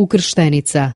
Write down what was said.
ukrštenica